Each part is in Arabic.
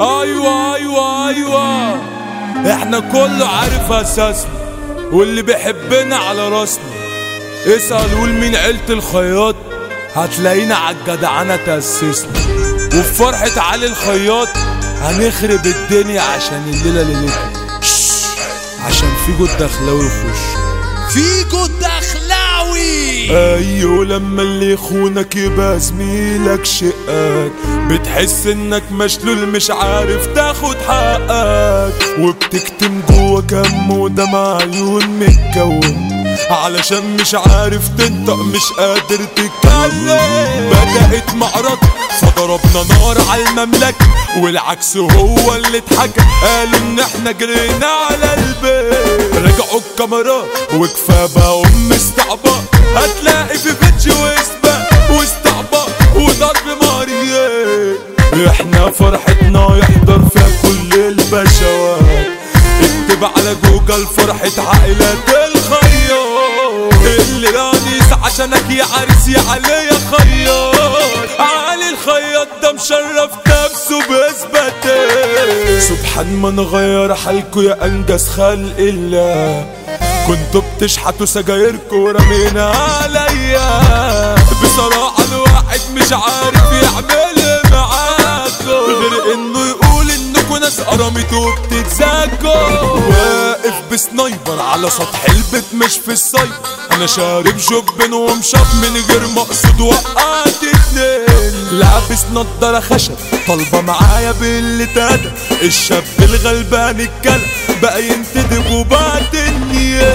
أيوه أيوه أيوه. إحنا كله عارف أساسنا واللي بيحبنا على راسنا. اسأل قول مين عيلة الخياط؟ هتلاقينا عالجدعنة تأسسنا. وفي فرحة علي الخياط هنخرب الدنيا عشان الليلة ليلتنا عشان في جود دخلاوي يخش فيجو الدخلاوي أيوه لما اللي يخونك يبقى زميلك شقاك. بتحس إنك مشلول مش عارف تاخد حقك. وبتكتم جوا كم ودمع عيون متكون. علشان مش عارف تنطق مش قادر تتكلم. بدأت معركة فضربنا نار على المملكة والعكس هو اللي اتحكى. قالوا إن إحنا جرينا على البيت. رجعوا الكاميرات وكفى بقى أم استعباط هتلاقي في فيديو وسباق واستعباط وضرب ماريات. إحنا فرحتنا يحضر فيها كل البشوات. اكتب على جوجل فرحة عائلات الخياط. اللي رانيس عشانك يا عريس يا علي يا علي الخياط ده مشرف نفسه بإثباته سبحان من غير حالكوا يا أنجز خلق الله. كنتوا بتشحتوا سجايركوا ورمينا عليا. بصراحة الواحد مش عارف يعمل معاكوا غير إنه يقول انكوا ناس قرمت وبتتزاكوا واقف بسنايبر على سطح البيت مش في السايبر أنا شارب جبن ومشاب من غير مقصود وقعت اتنين لابس نضارة خشب طالبة معايا باللي تادى الشاب الغلبان الكلب بقى ينتدب النية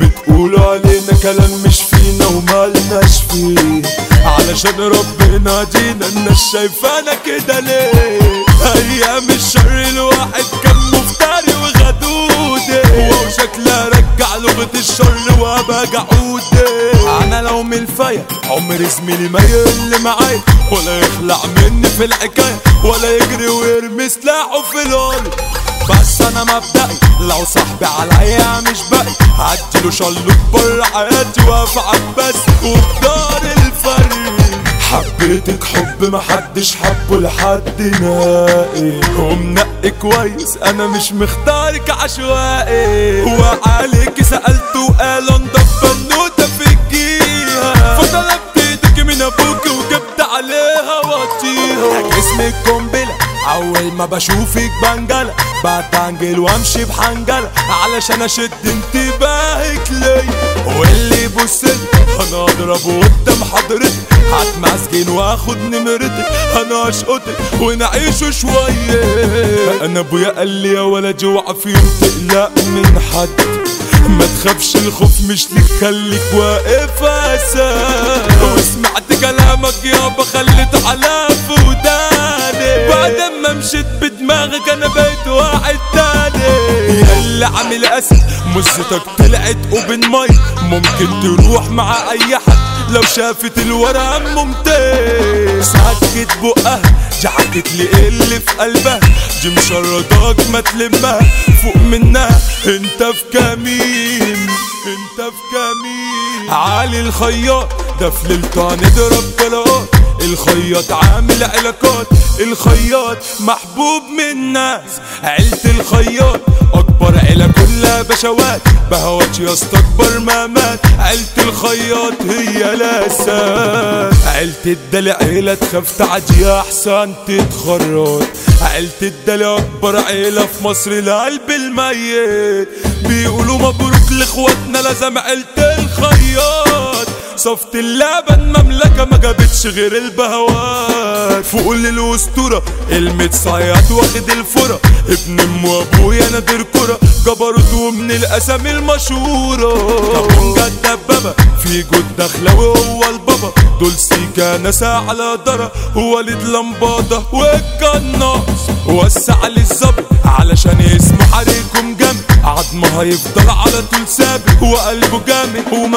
بتقولوا علينا كلام مش فينا ومالناش فيه. علشان ربنا دينا الناس شايفانا كده ليه؟ أيام الشر الواحد كان مفتري وغدودي وشكلها رجع لغة الشر وأبقى جعودي أنا لو من الفاية عمر زميلي ما يقل معايا ولا يخلع مني في الحكاية ولا يجري ويرمي سلاحه في الأرض بس أنا مبدئي لو صاحبي عليا مش باقي. هديله شلوت بره حياتي وافعك بس وبدار الفرق حبيتك حب محدش حبه لحد نائي ومنقي كويس أنا مش مختارك عشوائي. وعليك سألت وقال انضف ما بشوفك بنجلة بتنجل وامشي بحنجلة علشان أشد انتباهك ليا واللي يبصلي أنا اضربه قدام حضرتك هتمسكن وآخد نمرتك أنا اشقطك ونعيشه شوية. أنا أبويا قال لي يا ولد اوعى في يوم تقلق من حد. ما تخافش الخوف مش ليك خليك واقف أساس وسمعت كلامك يابا خليت على ما مشيت بدماغك أنا بقيت واحد تاني. اللي عامل اسد مزتك طلعت أوبن مايك ممكن تروح مع أي حد لو شافت الورقة ممتاز. سكت بقها جعكت لي اللي في قلبها. دي مشرداك ما تلمها فوق منها. أنت في كمين أنت في كمين. علي الخياط ده في ليلته هنضرب طلقات الخياط عامل علاقات. الخياط محبوب من الناس عيلة الخياط أكبر عيلة كلها بشوات. بهوات يا أكبر ما مات. عيلة الخياط هي الاساس عيلة الدلع عيلة تخاف تعدي أحسن تتخرط. عيلة الدلع أكبر عيلة في مصر القلب الميت. بيقولوا مبروك لإخواتنا لازم عيلة الخياط. صفت اللبن مملكة ما جابتش غير البهوات فوق الاسطورة المتصيد واخد الفرة. ابن أم وأبويا نادر كرة. جبروت ومن الاسامي المشهورة. طب جد دبابة في جود دخلاوي هو البابا. دول سيكا ناس على درة. وليد لمبادة والقناص وسع للظبط علشان اسمه حريكم جامد. عظمه هيفضل على طول ثابت. وقلبه جامد كبير